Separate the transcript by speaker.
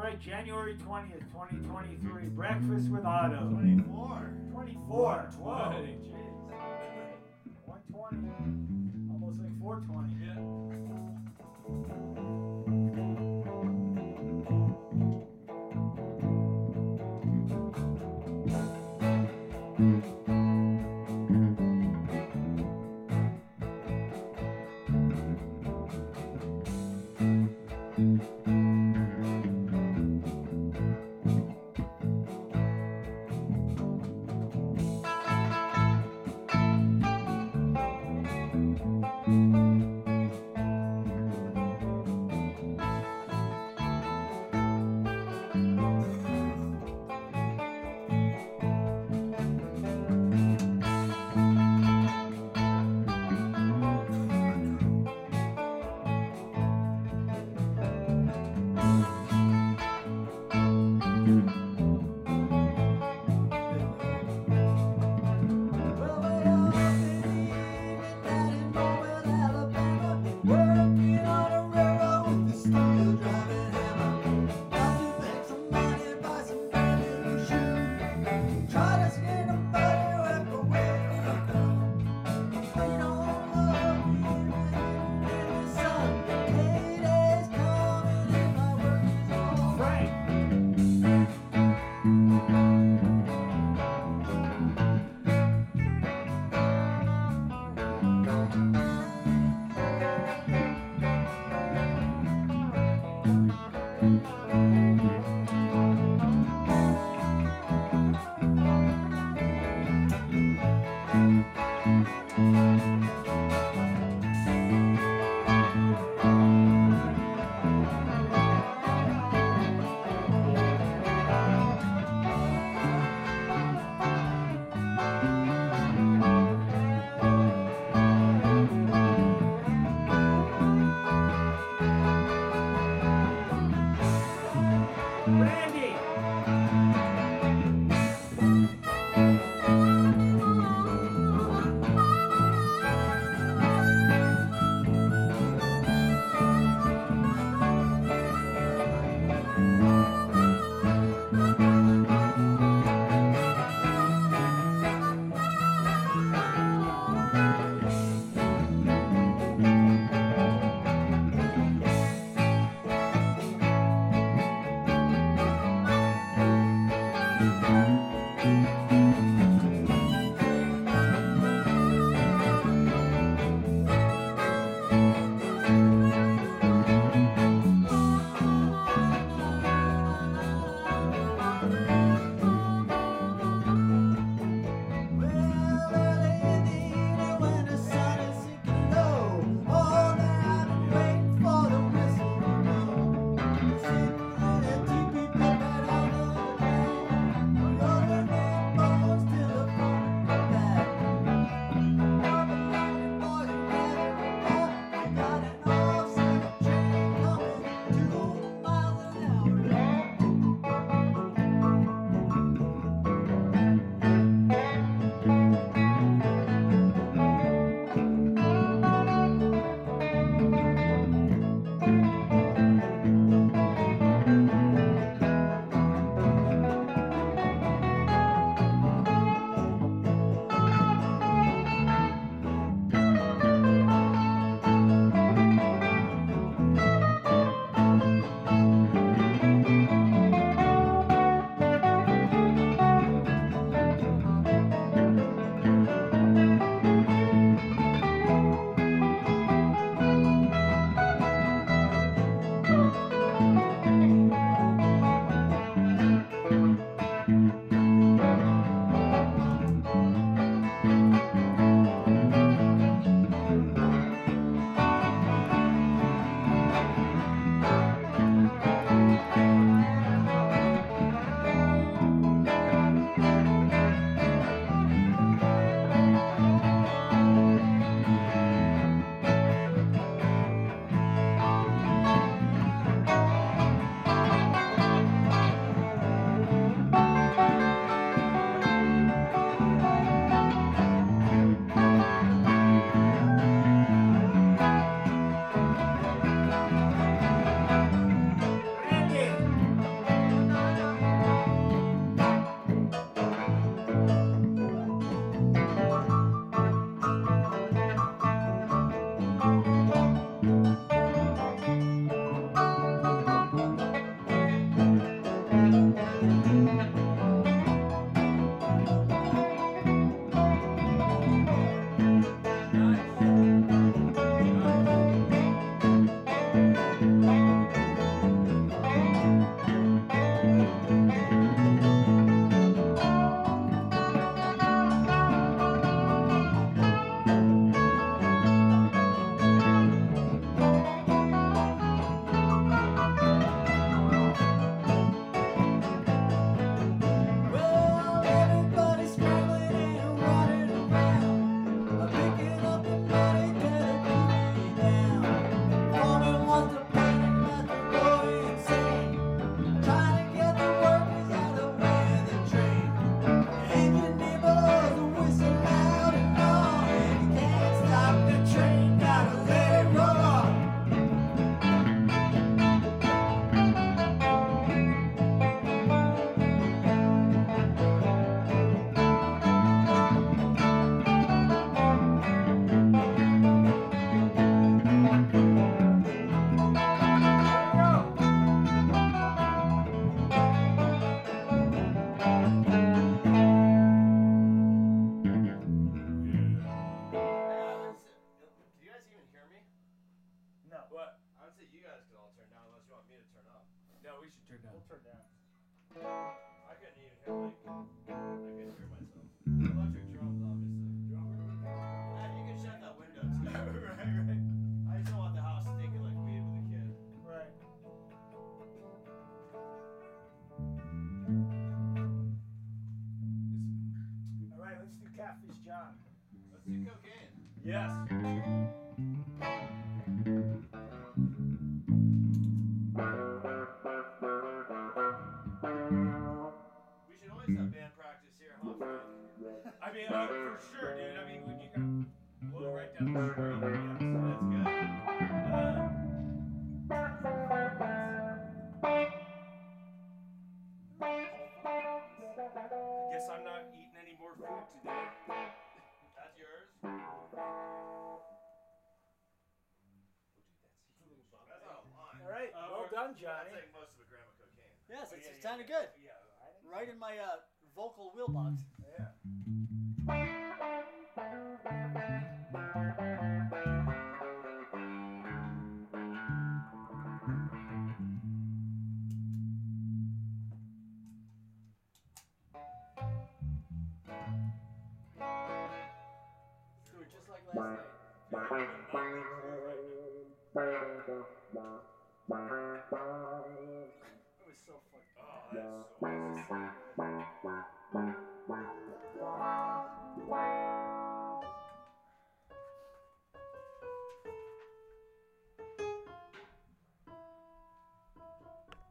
Speaker 1: All right, January 20th, 2023. Breakfast with Otto.
Speaker 2: 24.
Speaker 1: 24. Whoa.
Speaker 2: 20.
Speaker 1: Jeez. 120. Almost like 420.
Speaker 2: Yeah.
Speaker 3: No, we should turn down.
Speaker 4: We'll turn down.
Speaker 2: I couldn't even hear like I couldn't hear myself. Electric drums, obviously. You can shut that window too.
Speaker 3: right, right.
Speaker 2: I just don't want the house stinking like weed with a kid.
Speaker 3: Right. All right, let's do Catfish John.
Speaker 2: Let's do cocaine.
Speaker 3: Yes. Right.
Speaker 4: Well
Speaker 3: we're-
Speaker 4: done,
Speaker 2: That's
Speaker 4: Johnny.
Speaker 2: like most of a gram of cocaine.
Speaker 4: Yes, it's,
Speaker 3: yeah,
Speaker 4: it's
Speaker 3: yeah,
Speaker 4: sounded
Speaker 3: yeah.
Speaker 4: good.
Speaker 3: Yeah, I think
Speaker 4: Right in my uh, vocal wheel box.
Speaker 3: Yeah.
Speaker 4: Just like last night. It was so fucking.
Speaker 2: Oh, that's so